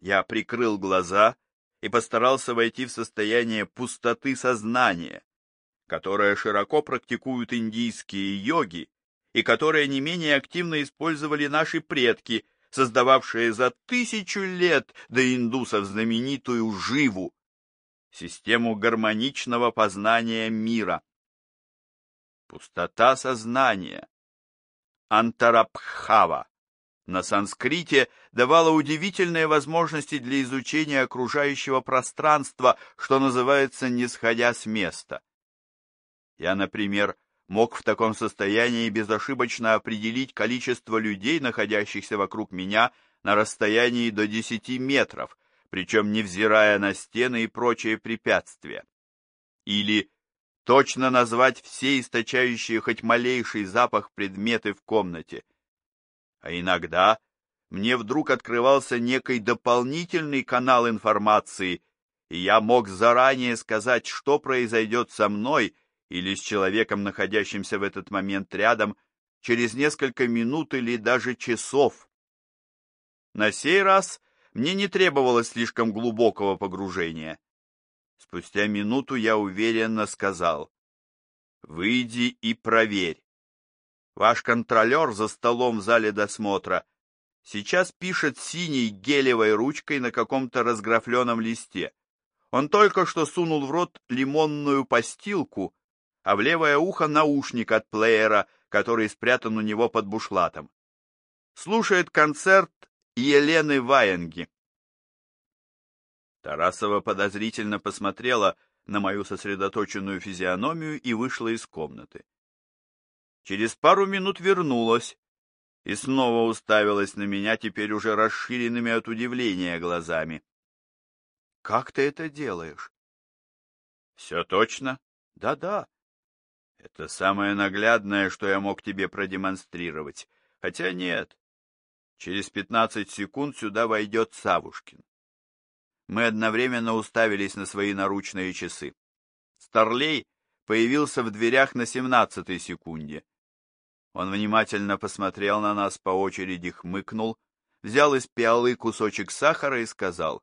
Я прикрыл глаза и постарался войти в состояние пустоты сознания, которое широко практикуют индийские йоги и которое не менее активно использовали наши предки, создававшие за тысячу лет до индусов знаменитую живу, систему гармоничного познания мира. Пустота сознания, антарабхава, на санскрите давала удивительные возможности для изучения окружающего пространства, что называется «не сходя с места». Я, например, мог в таком состоянии безошибочно определить количество людей, находящихся вокруг меня на расстоянии до 10 метров, причем невзирая на стены и прочие препятствия. Или точно назвать все источающие хоть малейший запах предметы в комнате. А иногда мне вдруг открывался некий дополнительный канал информации, и я мог заранее сказать, что произойдет со мной или с человеком, находящимся в этот момент рядом, через несколько минут или даже часов. На сей раз мне не требовалось слишком глубокого погружения. Спустя минуту я уверенно сказал, «Выйди и проверь. Ваш контролер за столом в зале досмотра сейчас пишет синей гелевой ручкой на каком-то разграфленном листе. Он только что сунул в рот лимонную постилку, а в левое ухо наушник от плеера, который спрятан у него под бушлатом. Слушает концерт Елены Ваенги. Тарасова подозрительно посмотрела на мою сосредоточенную физиономию и вышла из комнаты. Через пару минут вернулась и снова уставилась на меня теперь уже расширенными от удивления глазами. — Как ты это делаешь? — Все точно? Да-да. Это самое наглядное, что я мог тебе продемонстрировать. Хотя нет. Через пятнадцать секунд сюда войдет Савушкин. Мы одновременно уставились на свои наручные часы. Старлей появился в дверях на семнадцатой секунде. Он внимательно посмотрел на нас по очереди, хмыкнул, взял из пиалы кусочек сахара и сказал,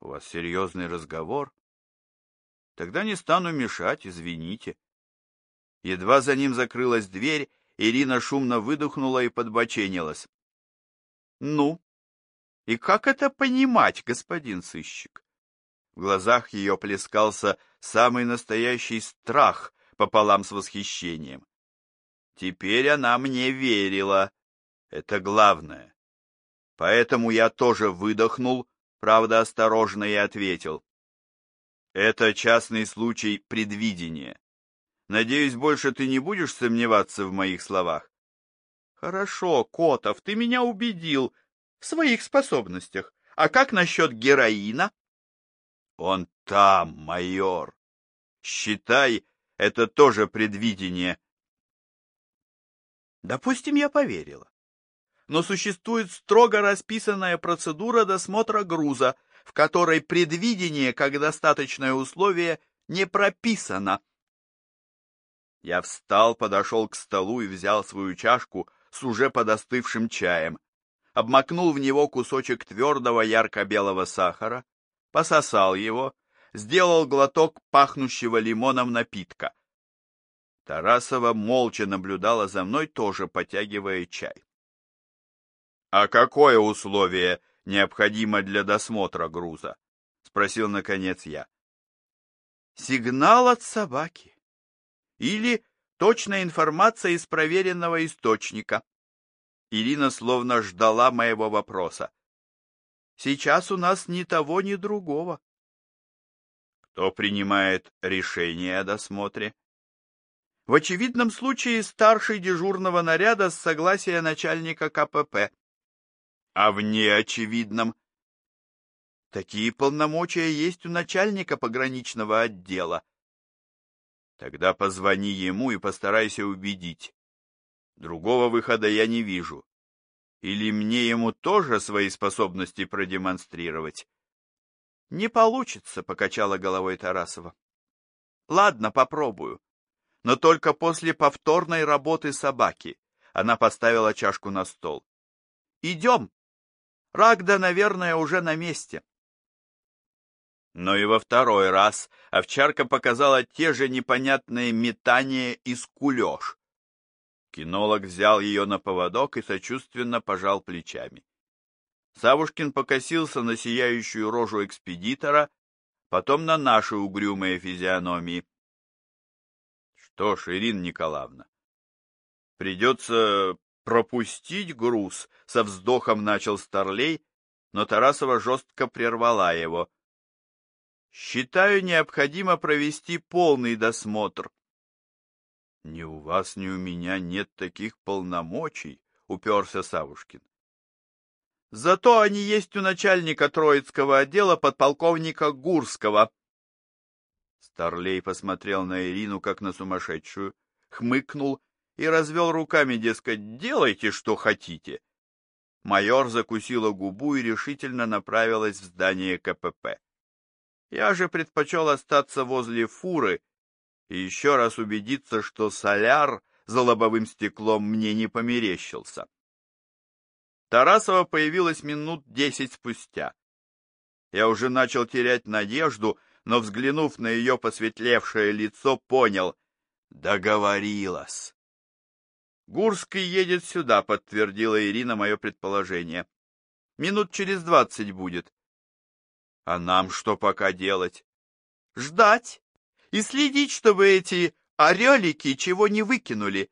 «У вас серьезный разговор? Тогда не стану мешать, извините». Едва за ним закрылась дверь, Ирина шумно выдохнула и подбоченилась. «Ну, и как это понимать, господин сыщик?» В глазах ее плескался самый настоящий страх пополам с восхищением. Теперь она мне верила. Это главное. Поэтому я тоже выдохнул, правда осторожно, и ответил. Это частный случай предвидения. Надеюсь, больше ты не будешь сомневаться в моих словах? Хорошо, Котов, ты меня убедил в своих способностях. А как насчет героина? Он там, майор. Считай, это тоже предвидение. Допустим, я поверила. Но существует строго расписанная процедура досмотра груза, в которой предвидение как достаточное условие не прописано. Я встал, подошел к столу и взял свою чашку с уже подостывшим чаем, обмакнул в него кусочек твердого ярко-белого сахара, пососал его, сделал глоток пахнущего лимоном напитка. Тарасова молча наблюдала за мной, тоже потягивая чай. — А какое условие необходимо для досмотра груза? — спросил наконец я. — Сигнал от собаки или точная информация из проверенного источника. Ирина словно ждала моего вопроса. Сейчас у нас ни того, ни другого. Кто принимает решение о досмотре? В очевидном случае старший дежурного наряда с согласия начальника КПП. А в неочевидном? Такие полномочия есть у начальника пограничного отдела. Тогда позвони ему и постарайся убедить. Другого выхода я не вижу. Или мне ему тоже свои способности продемонстрировать? Не получится, покачала головой Тарасова. Ладно, попробую. Но только после повторной работы собаки. Она поставила чашку на стол. Идем. Рагда, наверное, уже на месте. Но и во второй раз овчарка показала те же непонятные метания и скулеж. Кинолог взял ее на поводок и сочувственно пожал плечами. Савушкин покосился на сияющую рожу экспедитора, потом на наши угрюмые физиономии. Что ж, Ирина Николаевна, придется пропустить груз, со вздохом начал Старлей, но Тарасова жестко прервала его. Считаю, необходимо провести полный досмотр. Ни у вас, ни у меня нет таких полномочий, уперся Савушкин. Зато они есть у начальника Троицкого отдела подполковника Гурского. Старлей посмотрел на Ирину как на сумасшедшую, хмыкнул и развел руками, дескать, делайте, что хотите. Майор закусила губу и решительно направилась в здание КПП. Я же предпочел остаться возле фуры и еще раз убедиться, что соляр за лобовым стеклом мне не померещился. Тарасова появилась минут десять спустя. Я уже начал терять надежду, но, взглянув на ее посветлевшее лицо, понял — договорилась. «Гурский едет сюда», — подтвердила Ирина мое предположение. «Минут через двадцать будет. А нам что пока делать? Ждать и следить, чтобы эти орелики чего не выкинули.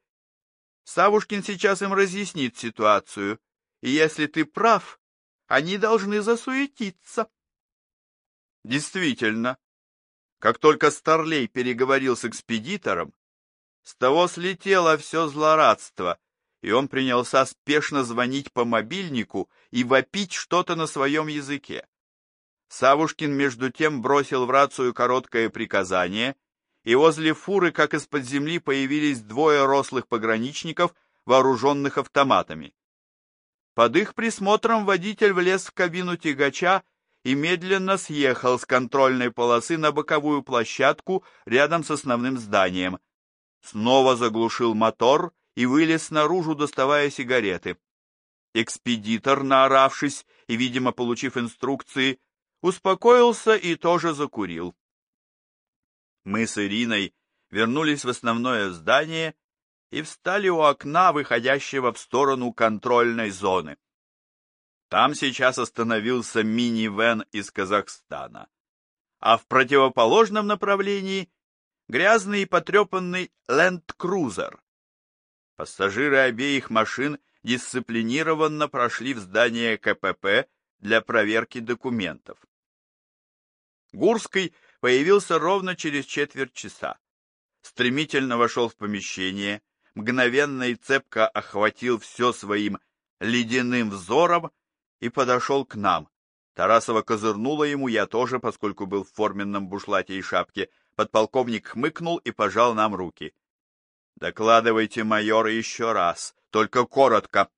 Савушкин сейчас им разъяснит ситуацию, и если ты прав, они должны засуетиться. Действительно, как только Старлей переговорил с экспедитором, с того слетело все злорадство, и он принялся спешно звонить по мобильнику и вопить что-то на своем языке. Савушкин между тем бросил в рацию короткое приказание, и возле фуры, как из-под земли, появились двое рослых пограничников, вооруженных автоматами. Под их присмотром водитель влез в кабину тягача и медленно съехал с контрольной полосы на боковую площадку рядом с основным зданием. Снова заглушил мотор и вылез наружу, доставая сигареты. Экспедитор, наоравшись и, видимо, получив инструкции, успокоился и тоже закурил. Мы с Ириной вернулись в основное здание и встали у окна, выходящего в сторону контрольной зоны. Там сейчас остановился мини-вен из Казахстана, а в противоположном направлении грязный и потрепанный ленд-крузер. Пассажиры обеих машин дисциплинированно прошли в здание КПП для проверки документов. Гурский появился ровно через четверть часа. Стремительно вошел в помещение, мгновенно и цепко охватил все своим ледяным взором и подошел к нам. Тарасова козырнула ему, я тоже, поскольку был в форменном бушлате и шапке. Подполковник хмыкнул и пожал нам руки. «Докладывайте, майор, еще раз, только коротко».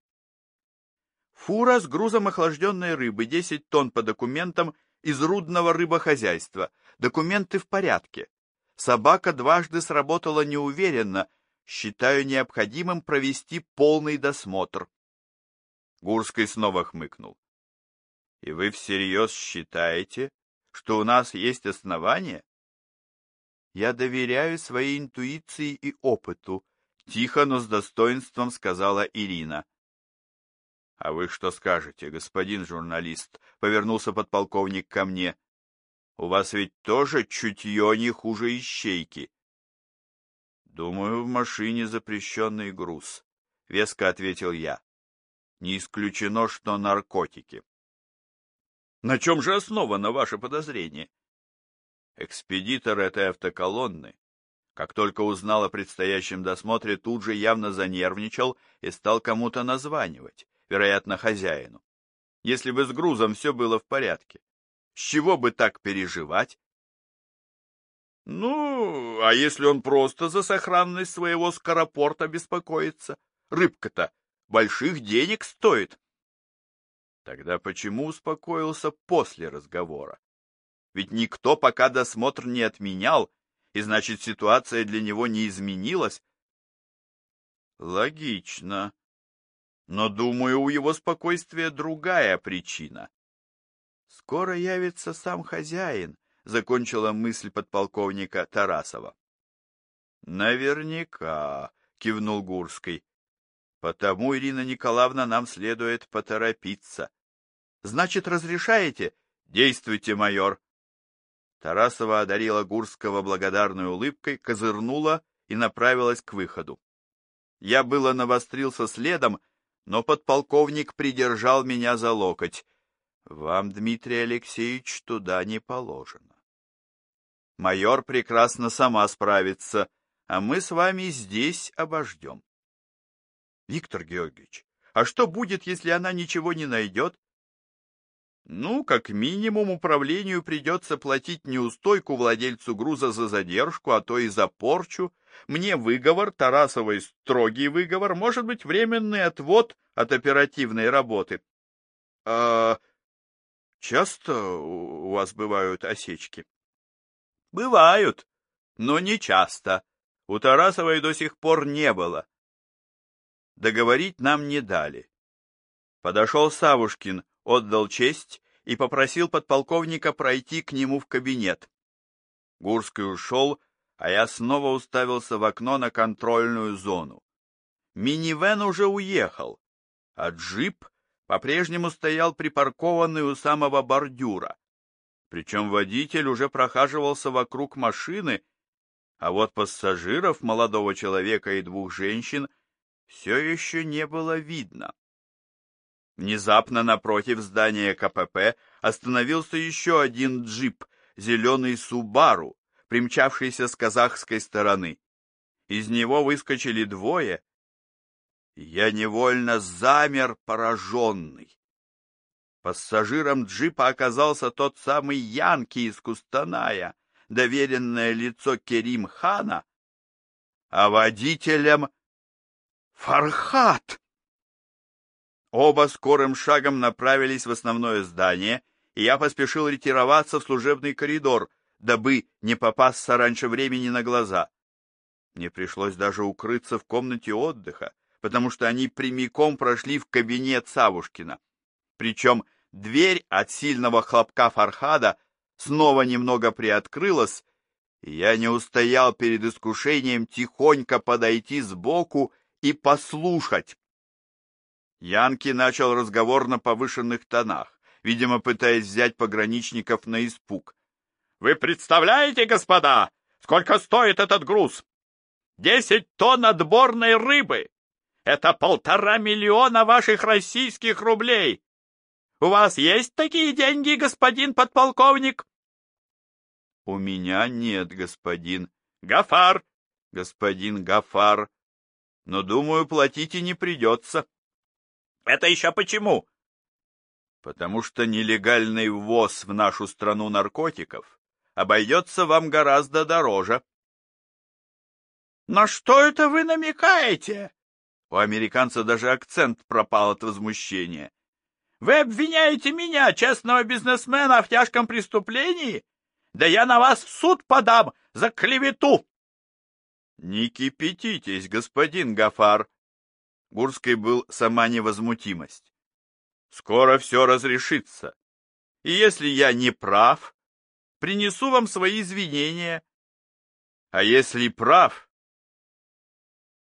Фура с грузом охлажденной рыбы, 10 тонн по документам из рудного рыбохозяйства. Документы в порядке. Собака дважды сработала неуверенно. Считаю необходимым провести полный досмотр. Гурский снова хмыкнул. И вы всерьез считаете, что у нас есть основания? Я доверяю своей интуиции и опыту, тихо, но с достоинством сказала Ирина. «А вы что скажете, господин журналист?» — повернулся подполковник ко мне. «У вас ведь тоже чутье не хуже ищейки». «Думаю, в машине запрещенный груз», — веско ответил я. «Не исключено, что наркотики». «На чем же основано ваше подозрение?» Экспедитор этой автоколонны, как только узнал о предстоящем досмотре, тут же явно занервничал и стал кому-то названивать вероятно, хозяину. Если бы с грузом все было в порядке, с чего бы так переживать? Ну, а если он просто за сохранность своего скоропорта беспокоится? Рыбка-то больших денег стоит. Тогда почему успокоился после разговора? Ведь никто пока досмотр не отменял, и значит ситуация для него не изменилась. Логично, Но, думаю, у его спокойствия другая причина. Скоро явится сам хозяин, закончила мысль подполковника Тарасова. Наверняка, кивнул Гурский. Потому, Ирина Николаевна, нам следует поторопиться. Значит, разрешаете? Действуйте, майор. Тарасова одарила Гурского благодарной улыбкой, козырнула и направилась к выходу. Я было навострился следом, но подполковник придержал меня за локоть. Вам, Дмитрий Алексеевич, туда не положено. Майор прекрасно сама справится, а мы с вами здесь обождем. Виктор Георгиевич, а что будет, если она ничего не найдет? Ну, как минимум, управлению придется платить неустойку владельцу груза за задержку, а то и за порчу. Мне выговор, Тарасовой строгий выговор, может быть, временный отвод от оперативной работы. А часто у вас бывают осечки? Бывают, но не часто. У Тарасовой до сих пор не было. Договорить нам не дали. Подошел Савушкин, отдал честь и попросил подполковника пройти к нему в кабинет. Гурский ушел, а я снова уставился в окно на контрольную зону. Минивэн уже уехал, а джип по-прежнему стоял припаркованный у самого бордюра. Причем водитель уже прохаживался вокруг машины, а вот пассажиров, молодого человека и двух женщин, все еще не было видно. Внезапно напротив здания КПП остановился еще один джип, зеленый Субару, примчавшийся с казахской стороны. Из него выскочили двое. Я невольно замер, пораженный. Пассажиром джипа оказался тот самый Янки из Кустаная, доверенное лицо Керим Хана, а водителем — Фархат. Оба скорым шагом направились в основное здание, и я поспешил ретироваться в служебный коридор, дабы не попасться раньше времени на глаза. Мне пришлось даже укрыться в комнате отдыха, потому что они прямиком прошли в кабинет Савушкина. Причем дверь от сильного хлопка Фархада снова немного приоткрылась, и я не устоял перед искушением тихонько подойти сбоку и послушать. Янки начал разговор на повышенных тонах, видимо, пытаясь взять пограничников на испуг. «Вы представляете, господа, сколько стоит этот груз? Десять тонн отборной рыбы! Это полтора миллиона ваших российских рублей! У вас есть такие деньги, господин подполковник?» «У меня нет, господин». «Гафар!» «Господин Гафар. Но, думаю, платить и не придется». Это еще почему? Потому что нелегальный ввоз в нашу страну наркотиков обойдется вам гораздо дороже. На что это вы намекаете? У американца даже акцент пропал от возмущения. Вы обвиняете меня, честного бизнесмена, в тяжком преступлении? Да я на вас в суд подам за клевету! Не кипятитесь, господин Гафар, Гурской был сама невозмутимость. Скоро все разрешится. И если я не прав, принесу вам свои извинения. А если прав,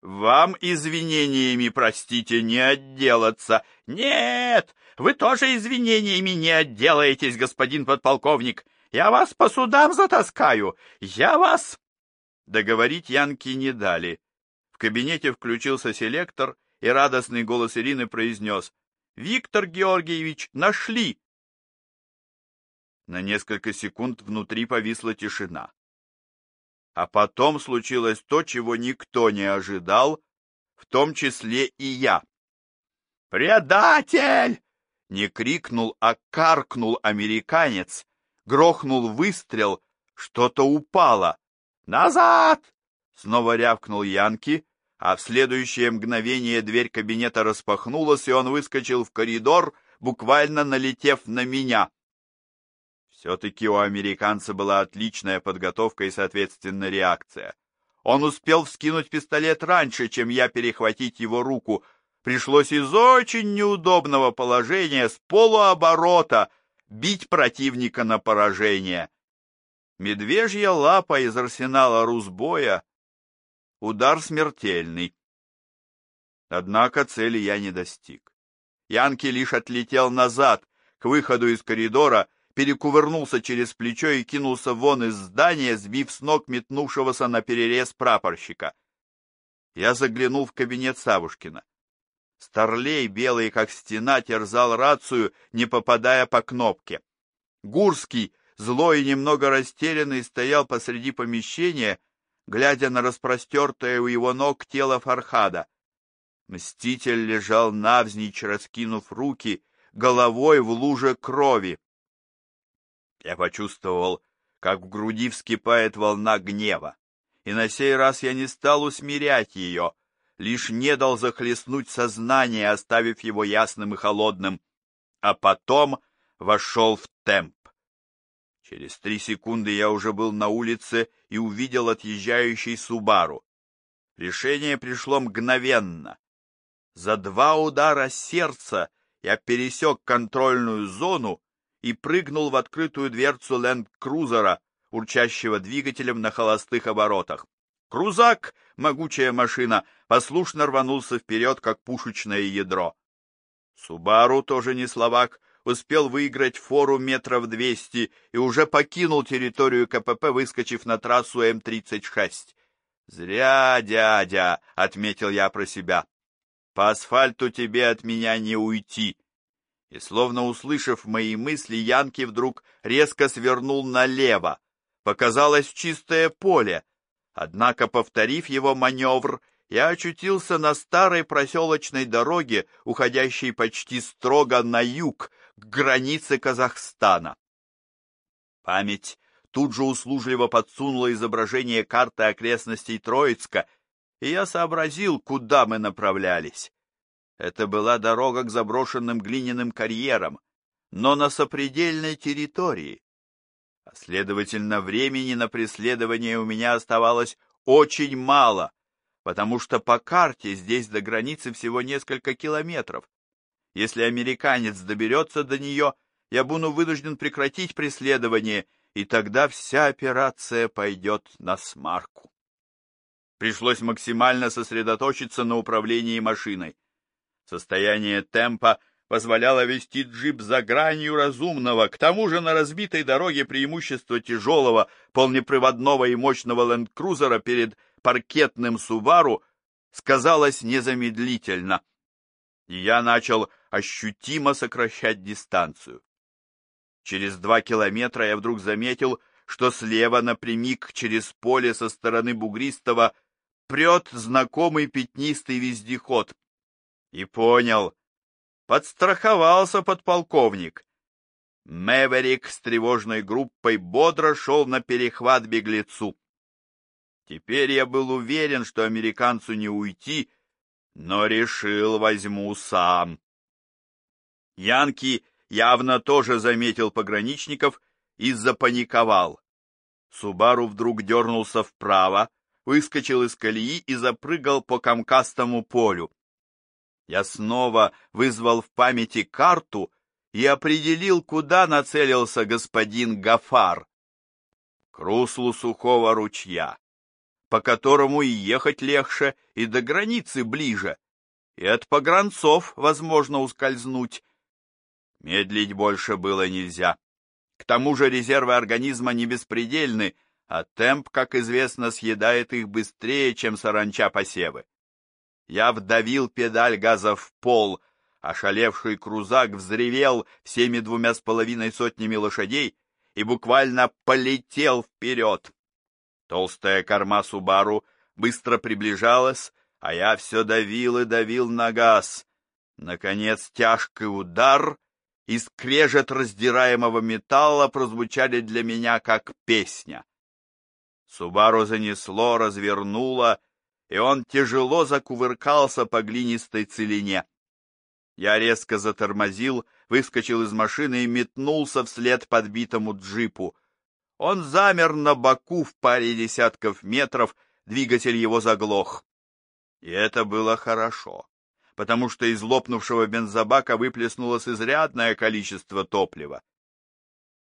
вам извинениями, простите, не отделаться. Нет, вы тоже извинениями не отделаетесь, господин подполковник. Я вас по судам затаскаю. Я вас... Договорить Янки не дали. В кабинете включился селектор, и радостный голос Ирины произнес «Виктор Георгиевич, нашли!» На несколько секунд внутри повисла тишина. А потом случилось то, чего никто не ожидал, в том числе и я. «Предатель!» Не крикнул, а каркнул американец. Грохнул выстрел, что-то упало. «Назад!» Снова рявкнул Янки, а в следующее мгновение дверь кабинета распахнулась, и он выскочил в коридор, буквально налетев на меня. Все-таки у американца была отличная подготовка и, соответственно, реакция. Он успел вскинуть пистолет раньше, чем я перехватить его руку, пришлось из очень неудобного положения с полуоборота бить противника на поражение. Медвежья лапа из арсенала Русбоя — удар смертельный. Однако цели я не достиг. Янки лишь отлетел назад, к выходу из коридора, перекувырнулся через плечо и кинулся вон из здания, сбив с ног метнувшегося на перерез прапорщика. Я заглянул в кабинет Савушкина. Старлей, белый как стена, терзал рацию, не попадая по кнопке. Гурский, злой и немного растерянный, стоял посреди помещения, глядя на распростертое у его ног тело Фархада. Мститель лежал навзничь, раскинув руки, головой в луже крови. Я почувствовал, как в груди вскипает волна гнева, и на сей раз я не стал усмирять ее, лишь не дал захлестнуть сознание, оставив его ясным и холодным, а потом вошел в темп. Через три секунды я уже был на улице и увидел отъезжающий Субару. Решение пришло мгновенно. За два удара сердца я пересек контрольную зону и прыгнул в открытую дверцу ленд-крузера, урчащего двигателем на холостых оборотах. Крузак, могучая машина, послушно рванулся вперед, как пушечное ядро. Субару, тоже не словак, успел выиграть фору метров двести и уже покинул территорию КПП, выскочив на трассу М-36. «Зря, дядя!» — отметил я про себя. По асфальту тебе от меня не уйти. И словно услышав мои мысли, Янки вдруг резко свернул налево. Показалось чистое поле. Однако, повторив его маневр, я очутился на старой проселочной дороге, уходящей почти строго на юг, к границе Казахстана. Память тут же услужливо подсунула изображение карты окрестностей Троицка и я сообразил, куда мы направлялись. Это была дорога к заброшенным глиняным карьерам, но на сопредельной территории. А следовательно, времени на преследование у меня оставалось очень мало, потому что по карте здесь до границы всего несколько километров. Если американец доберется до нее, я буду вынужден прекратить преследование, и тогда вся операция пойдет на смарку. Пришлось максимально сосредоточиться на управлении машиной. Состояние темпа позволяло вести джип за гранью разумного, к тому же на разбитой дороге преимущество тяжелого, полнеприводного и мощного ленд-крузера перед паркетным Субару сказалось незамедлительно, и я начал ощутимо сокращать дистанцию. Через два километра я вдруг заметил, что слева напрямик через поле со стороны бугристого прет знакомый пятнистый вездеход. И понял. Подстраховался подполковник. Мэверик с тревожной группой бодро шел на перехват беглецу. Теперь я был уверен, что американцу не уйти, но решил возьму сам. Янки явно тоже заметил пограничников и запаниковал. Субару вдруг дернулся вправо, выскочил из колеи и запрыгал по камкастому полю. Я снова вызвал в памяти карту и определил, куда нацелился господин Гафар. К руслу сухого ручья, по которому и ехать легче, и до границы ближе, и от погранцов возможно ускользнуть. Медлить больше было нельзя. К тому же резервы организма не беспредельны, а темп, как известно, съедает их быстрее, чем саранча посевы. Я вдавил педаль газа в пол, ошалевший крузак взревел всеми двумя с половиной сотнями лошадей и буквально полетел вперед. Толстая корма Субару быстро приближалась, а я все давил и давил на газ. Наконец тяжкий удар и скрежет раздираемого металла прозвучали для меня как песня. Субару занесло, развернуло, и он тяжело закувыркался по глинистой целине. Я резко затормозил, выскочил из машины и метнулся вслед подбитому джипу. Он замер на боку в паре десятков метров, двигатель его заглох. И это было хорошо, потому что из лопнувшего бензобака выплеснулось изрядное количество топлива.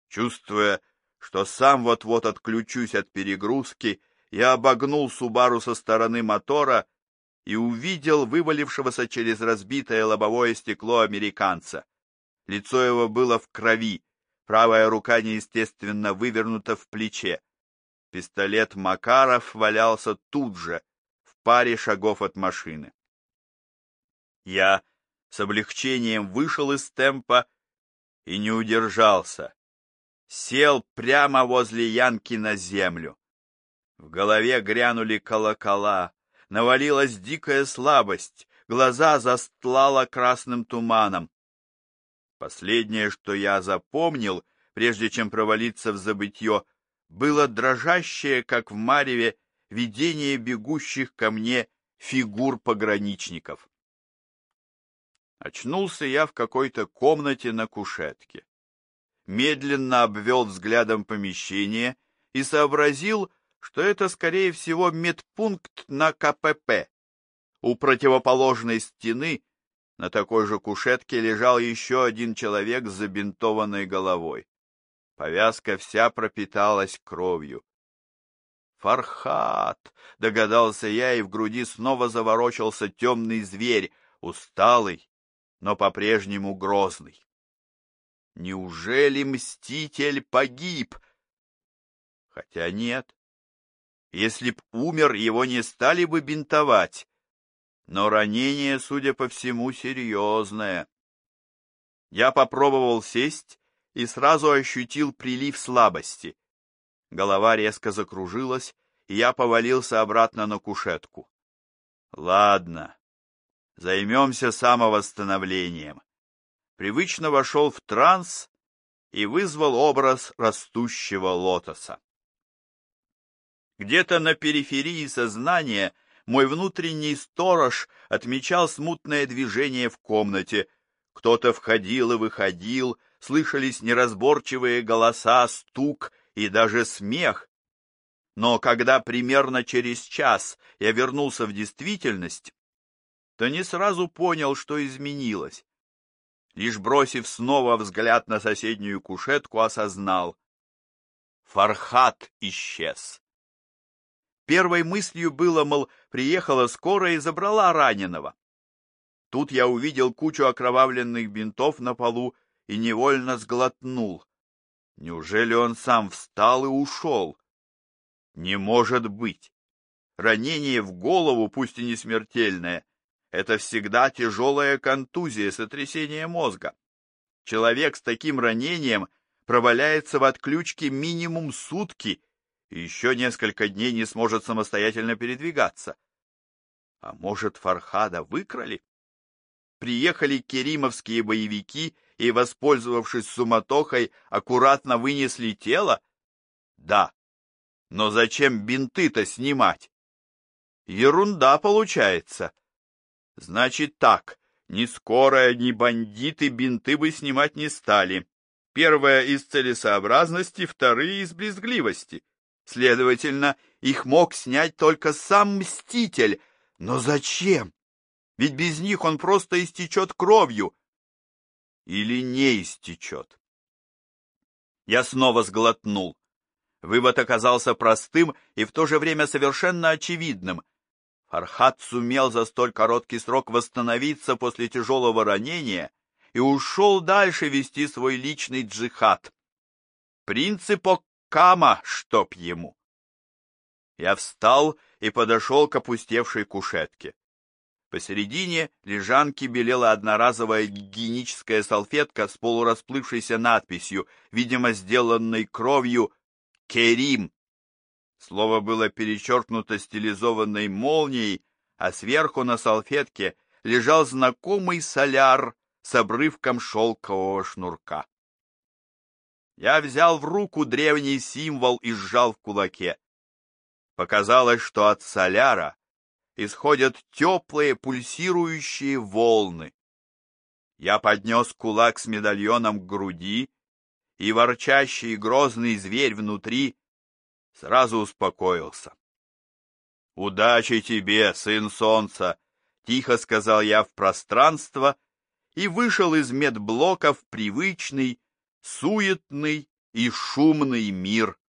Чувствуя, что сам вот-вот отключусь от перегрузки, я обогнул Субару со стороны мотора и увидел вывалившегося через разбитое лобовое стекло американца. Лицо его было в крови, правая рука неестественно вывернута в плече. Пистолет Макаров валялся тут же, в паре шагов от машины. Я с облегчением вышел из темпа и не удержался. Сел прямо возле Янки на землю. В голове грянули колокола, навалилась дикая слабость, глаза застлала красным туманом. Последнее, что я запомнил, прежде чем провалиться в забытье, было дрожащее, как в мареве, видение бегущих ко мне фигур пограничников. Очнулся я в какой-то комнате на кушетке. Медленно обвел взглядом помещение и сообразил, что это, скорее всего, медпункт на КПП. У противоположной стены на такой же кушетке лежал еще один человек с забинтованной головой. Повязка вся пропиталась кровью. «Фархат!» — догадался я, и в груди снова заворочился темный зверь, усталый, но по-прежнему грозный. Неужели Мститель погиб? Хотя нет. Если б умер, его не стали бы бинтовать. Но ранение, судя по всему, серьезное. Я попробовал сесть и сразу ощутил прилив слабости. Голова резко закружилась, и я повалился обратно на кушетку. Ладно, займемся самовосстановлением. Привычно вошел в транс и вызвал образ растущего лотоса. Где-то на периферии сознания мой внутренний сторож отмечал смутное движение в комнате. Кто-то входил и выходил, слышались неразборчивые голоса, стук и даже смех. Но когда примерно через час я вернулся в действительность, то не сразу понял, что изменилось. Лишь бросив снова взгляд на соседнюю кушетку, осознал. Фархат исчез. Первой мыслью было, мол, приехала скорая и забрала раненого. Тут я увидел кучу окровавленных бинтов на полу и невольно сглотнул. Неужели он сам встал и ушел? Не может быть. Ранение в голову, пусть и не смертельное, это всегда тяжелая контузия, сотрясение мозга. Человек с таким ранением проваляется в отключке минимум сутки и еще несколько дней не сможет самостоятельно передвигаться. А может, Фархада выкрали? Приехали керимовские боевики и, воспользовавшись суматохой, аккуратно вынесли тело? Да. Но зачем бинты-то снимать? Ерунда получается. Значит так, ни скорая, ни бандиты бинты бы снимать не стали. Первое из целесообразности, вторые из брезгливости. Следовательно, их мог снять только сам Мститель. Но зачем? Ведь без них он просто истечет кровью, или не истечет. Я снова сглотнул. Вывод оказался простым и в то же время совершенно очевидным. Фархат сумел за столь короткий срок восстановиться после тяжелого ранения и ушел дальше вести свой личный джихад. Принцип Кама, чтоб ему. Я встал и подошел к опустевшей кушетке. Посередине лежанки белела одноразовая гигиеническая салфетка с полурасплывшейся надписью, видимо, сделанной кровью «Керим». Слово было перечеркнуто стилизованной молнией, а сверху на салфетке лежал знакомый соляр с обрывком шелкового шнурка. Я взял в руку древний символ и сжал в кулаке. Показалось, что от соляра исходят теплые пульсирующие волны. Я поднес кулак с медальоном к груди, и ворчащий грозный зверь внутри сразу успокоился. «Удачи тебе, сын солнца!» Тихо сказал я в пространство и вышел из медблока в привычный, суетный и шумный мир